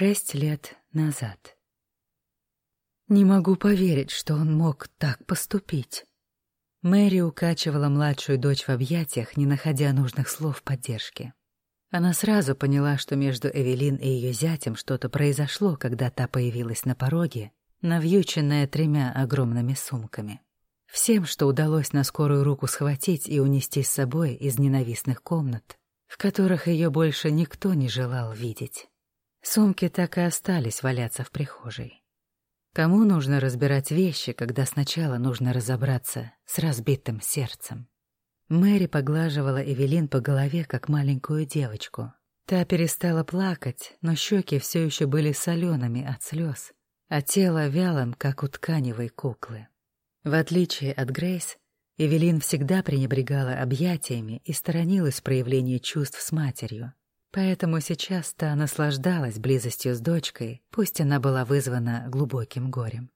Шесть лет назад. Не могу поверить, что он мог так поступить. Мэри укачивала младшую дочь в объятиях, не находя нужных слов поддержки. Она сразу поняла, что между Эвелин и ее зятем что-то произошло, когда та появилась на пороге, навьюченная тремя огромными сумками. Всем, что удалось на скорую руку схватить и унести с собой из ненавистных комнат, в которых ее больше никто не желал видеть. Сумки так и остались валяться в прихожей. Кому нужно разбирать вещи, когда сначала нужно разобраться с разбитым сердцем? Мэри поглаживала Эвелин по голове, как маленькую девочку. Та перестала плакать, но щеки все еще были солеными от слез, а тело вялым, как у тканевой куклы. В отличие от Грейс, Эвелин всегда пренебрегала объятиями и сторонилась проявления чувств с матерью. Поэтому сейчас та наслаждалась близостью с дочкой, пусть она была вызвана глубоким горем.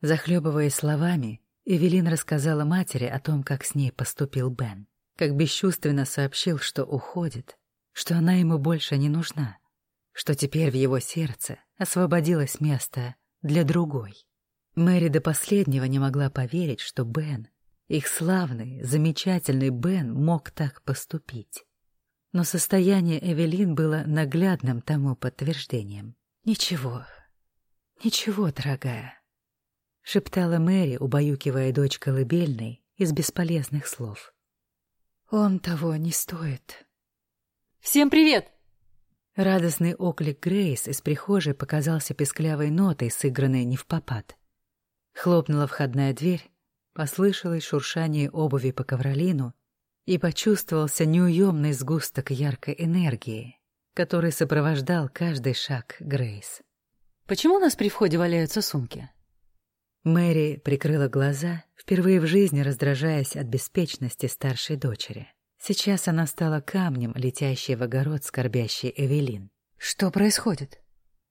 Захлебываясь словами, Эвелин рассказала матери о том, как с ней поступил Бен, как бесчувственно сообщил, что уходит, что она ему больше не нужна, что теперь в его сердце освободилось место для другой. Мэри до последнего не могла поверить, что Бен, их славный, замечательный Бен, мог так поступить. Но состояние Эвелин было наглядным тому подтверждением. «Ничего, ничего, дорогая», — шептала Мэри, убаюкивая дочь колыбельной из бесполезных слов. «Он того не стоит». «Всем привет!» Радостный оклик Грейс из прихожей показался песклявой нотой, сыгранной не в попад. Хлопнула входная дверь, послышалось шуршание обуви по ковролину, и почувствовался неуемный сгусток яркой энергии, который сопровождал каждый шаг Грейс. «Почему у нас при входе валяются сумки?» Мэри прикрыла глаза, впервые в жизни раздражаясь от беспечности старшей дочери. Сейчас она стала камнем, летящей в огород скорбящей Эвелин. «Что происходит?»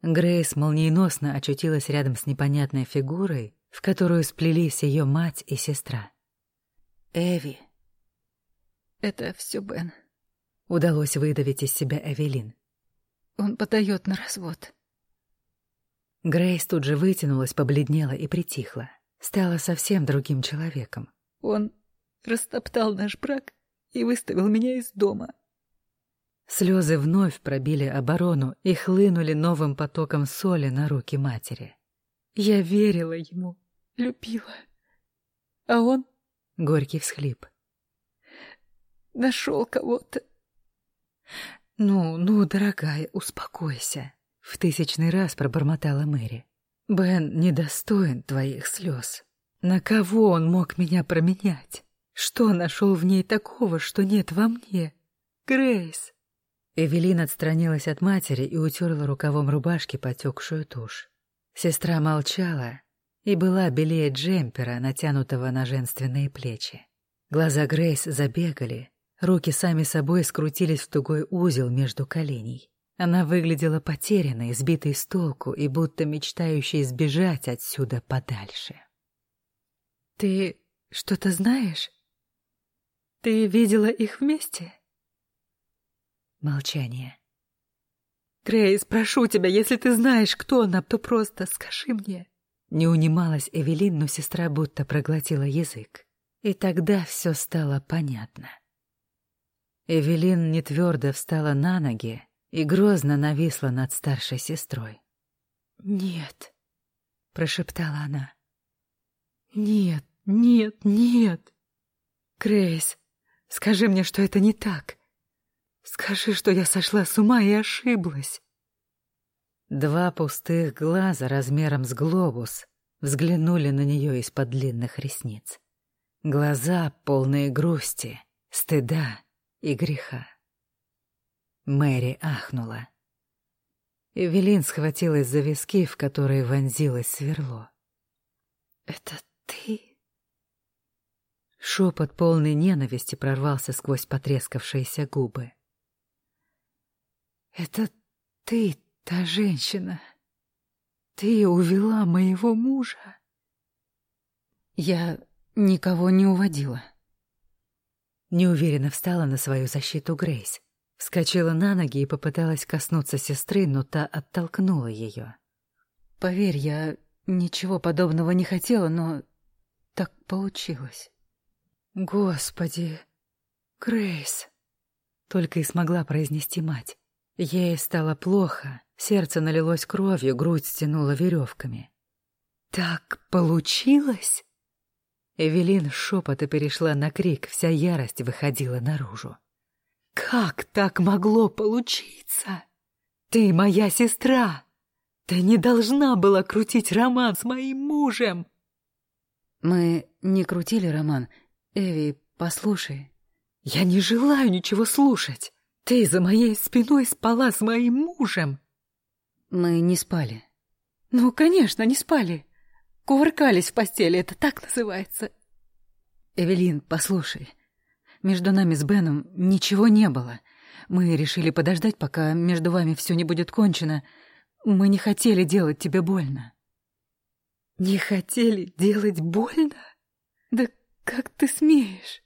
Грейс молниеносно очутилась рядом с непонятной фигурой, в которую сплелись ее мать и сестра. «Эви», это все Бен. Удалось выдавить из себя Эвелин. Он подает на развод. Грейс тут же вытянулась, побледнела и притихла. Стала совсем другим человеком. Он растоптал наш брак и выставил меня из дома. Слезы вновь пробили оборону и хлынули новым потоком соли на руки матери. Я верила ему, любила. А он... Горький всхлип. Нашел кого-то. Ну, ну, дорогая, успокойся. В тысячный раз пробормотала Мэри. Бен недостоин твоих слез. На кого он мог меня променять? Что нашел в ней такого, что нет во мне? Грейс. Эвелин отстранилась от матери и утерла рукавом рубашки потекшую тушь. Сестра молчала и была белее джемпера, натянутого на женственные плечи. Глаза Грейс забегали, Руки сами собой скрутились в тугой узел между коленей. Она выглядела потерянной, сбитой с толку и будто мечтающей сбежать отсюда подальше. «Ты что-то знаешь? Ты видела их вместе?» Молчание. «Грейс, прошу тебя, если ты знаешь, кто она, то просто скажи мне». Не унималась Эвелин, но сестра будто проглотила язык. И тогда все стало понятно. Эвелин нетвердо встала на ноги и грозно нависла над старшей сестрой. «Нет», — прошептала она. «Нет, нет, нет. Грейс, скажи мне, что это не так. Скажи, что я сошла с ума и ошиблась». Два пустых глаза размером с глобус взглянули на нее из-под длинных ресниц. Глаза, полные грусти, стыда и греха. Мэри ахнула. Эвелин схватилась за виски, в которые вонзилось сверло. «Это ты?» Шепот полной ненависти прорвался сквозь потрескавшиеся губы. «Это ты, та женщина. Ты увела моего мужа?» «Я никого не уводила», Неуверенно встала на свою защиту Грейс. Вскочила на ноги и попыталась коснуться сестры, но та оттолкнула ее. «Поверь, я ничего подобного не хотела, но так получилось». «Господи, Грейс!» Только и смогла произнести мать. Ей стало плохо, сердце налилось кровью, грудь стянула веревками. «Так получилось?» Эвелин шепота перешла на крик, вся ярость выходила наружу. «Как так могло получиться? Ты моя сестра! Ты не должна была крутить роман с моим мужем!» «Мы не крутили роман. Эви, послушай». «Я не желаю ничего слушать. Ты за моей спиной спала с моим мужем». «Мы не спали». «Ну, конечно, не спали. Кувыркались в постели, это так называется». «Эвелин, послушай. Между нами с Беном ничего не было. Мы решили подождать, пока между вами все не будет кончено. Мы не хотели делать тебе больно». «Не хотели делать больно? Да как ты смеешь?»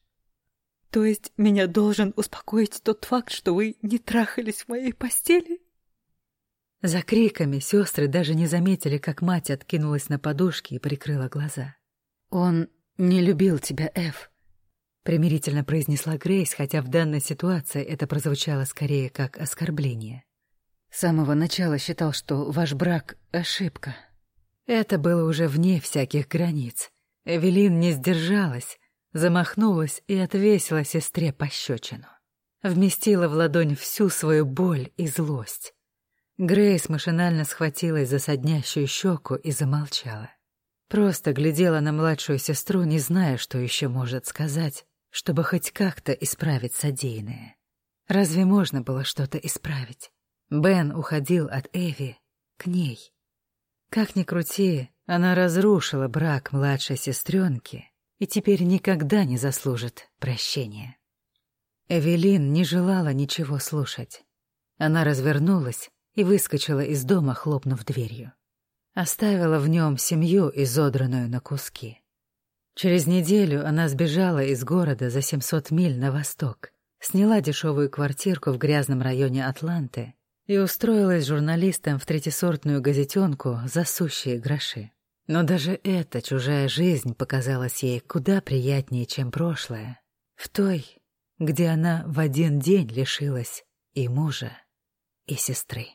То есть меня должен успокоить тот факт, что вы не трахались в моей постели? За криками сестры даже не заметили, как мать откинулась на подушки и прикрыла глаза. Он не любил тебя, Эв, примирительно произнесла Грейс, хотя в данной ситуации это прозвучало скорее как оскорбление. С самого начала считал, что ваш брак — ошибка. Это было уже вне всяких границ. Эвелин не сдержалась, замахнулась и отвесила сестре пощечину. Вместила в ладонь всю свою боль и злость. Грейс машинально схватилась за соднящую щеку и замолчала. Просто глядела на младшую сестру, не зная, что еще может сказать, чтобы хоть как-то исправить содеянное. Разве можно было что-то исправить? Бен уходил от Эви к ней. Как ни крути, она разрушила брак младшей сестренки и теперь никогда не заслужит прощения. Эвелин не желала ничего слушать. Она развернулась и выскочила из дома, хлопнув дверью. Оставила в нем семью, изодранную на куски. Через неделю она сбежала из города за 700 миль на восток, сняла дешевую квартирку в грязном районе Атланты и устроилась журналистом в третисортную газетенку за сущие гроши. Но даже эта чужая жизнь показалась ей куда приятнее, чем прошлое, в той, где она в один день лишилась и мужа, и сестры.